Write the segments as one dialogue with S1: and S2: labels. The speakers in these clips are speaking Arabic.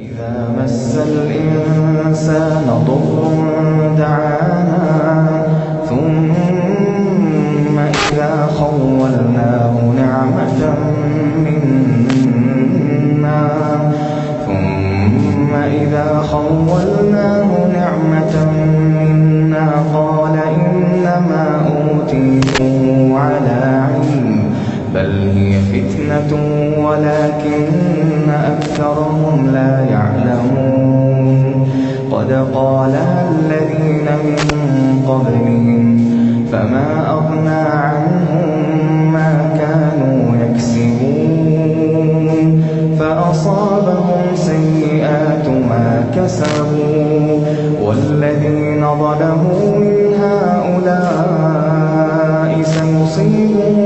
S1: إذا مس الإنسان ضر دعانا ثم إذا خولناه نعمة منا ثم إذا خولناه نعمة منا قال إنما أوتيته فتنة ولكن أكثرهم لا يعلمون. قد قالها الذين من قبلهم فما أغنى عنهم ما كانوا يكسبون. فأصابهم سيئات ما كسبوا. والذين ظلموا من هؤلاء سيصيبهم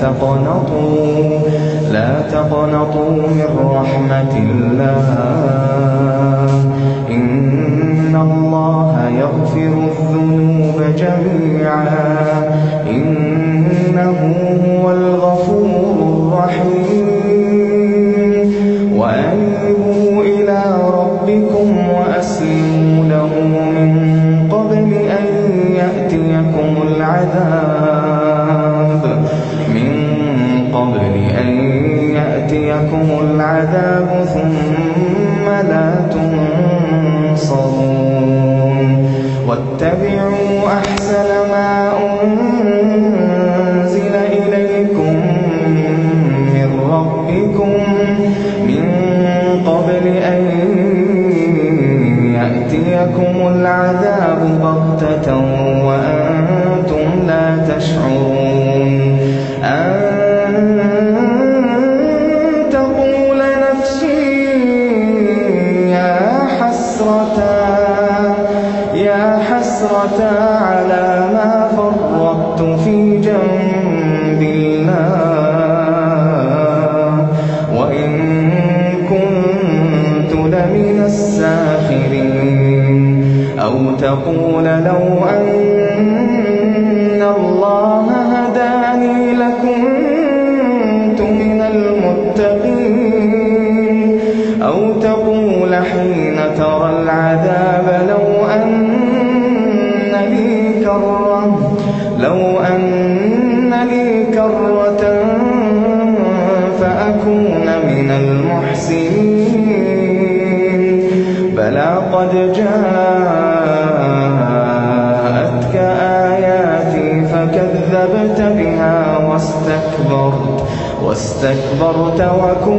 S1: تقنطوا لا تقنطوا من رحمة الله. إن الله يغفر الذنوب جميعا. إنه هو الغفور الرحيم. وأنيبوا إلى ربكم وأسلموا له من قبل أن يأتيكم العذاب. واتبعوا أحسن ما أنزل إليكم من ربكم من قبل أن يأتيكم العذاب بغتة على ما فرطت في جنب الله. وإن كنت لمن الساخرين. أو تقول لو أن الله هداني لكنت من المتقين. أو تقول حين ترى العذاب قد جاءتك آياتي فكذبت بها واستكبرت واستكبرت وكنت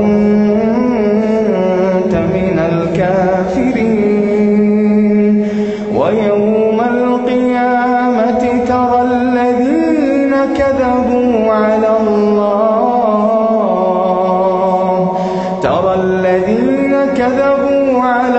S1: من الكافرين. ويوم القيامة ترى الذين كذبوا على الله ترى الذين كذبوا على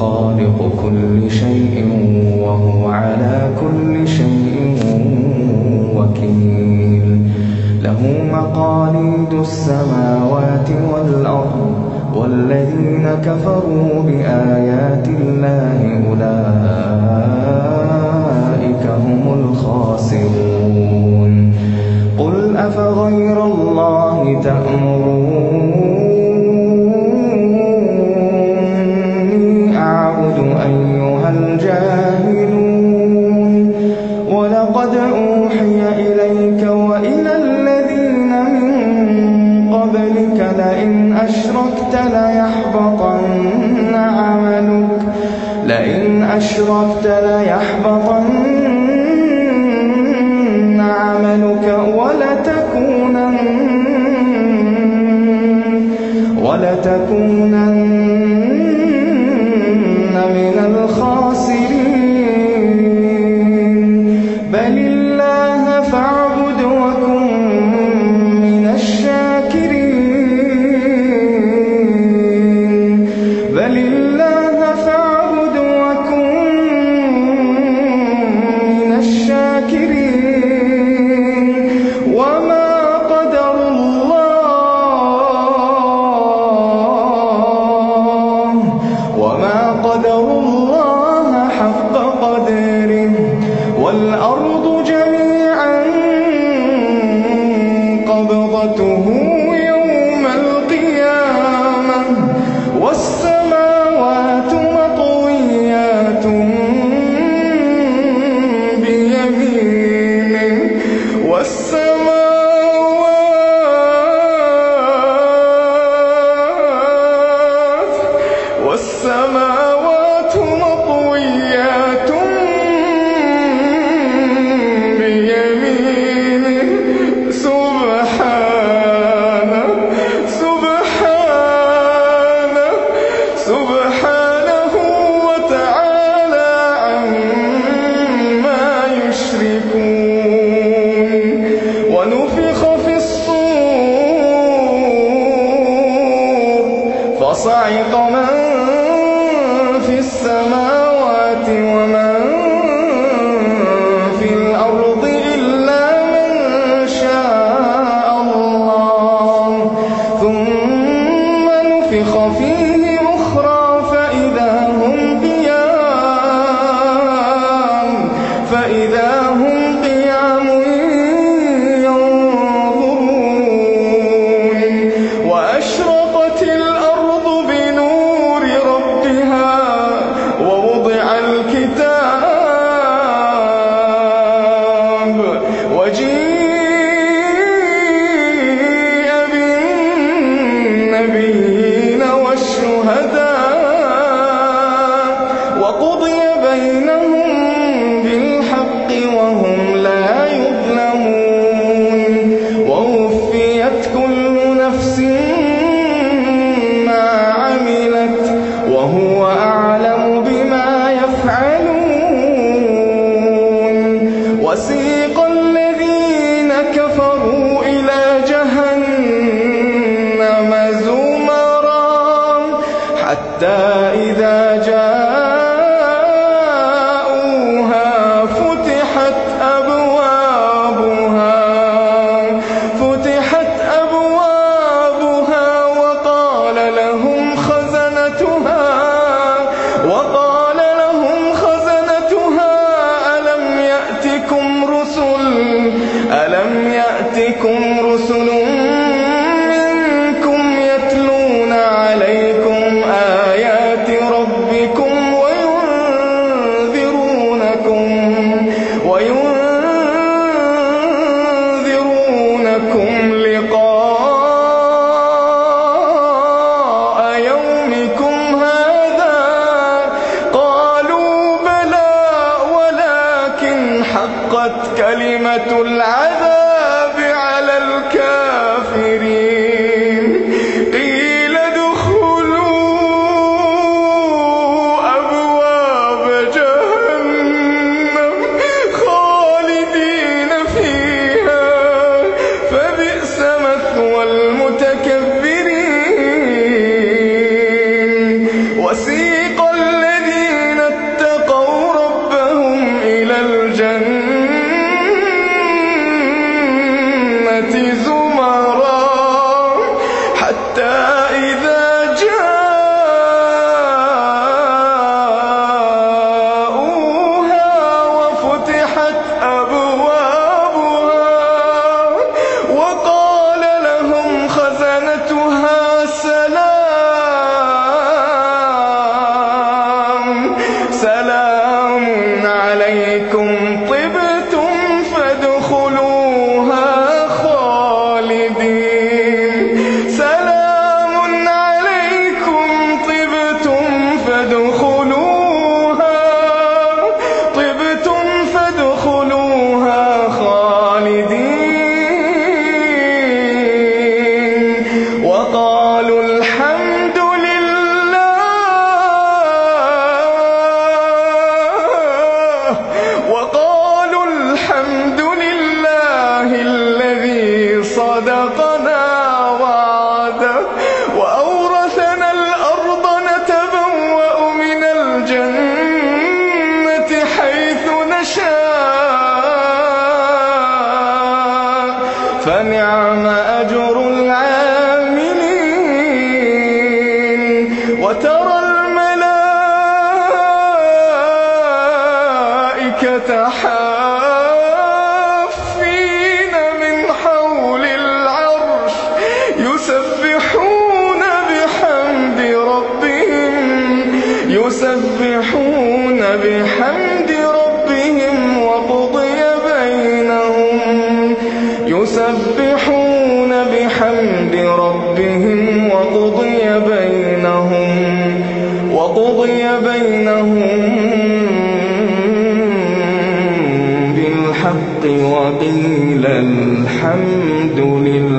S1: خالق كل شيء وهو على كل شيء وكيل. له مقاليد السماوات والأرض والذين كفروا بآيات الله أولئك هم الخاسرون. قل أفغير الله تأمرون ولتكونن عقبته وصعق من في السماوات ومن في الأرض إلا من شاء الله. ثم نفخ فيه أخرى فإذا هم قيام فإذا فنعم أجر العاملين وترى الملائكة حاملين وقضي بينهم بالحق وقيل الحمد لله.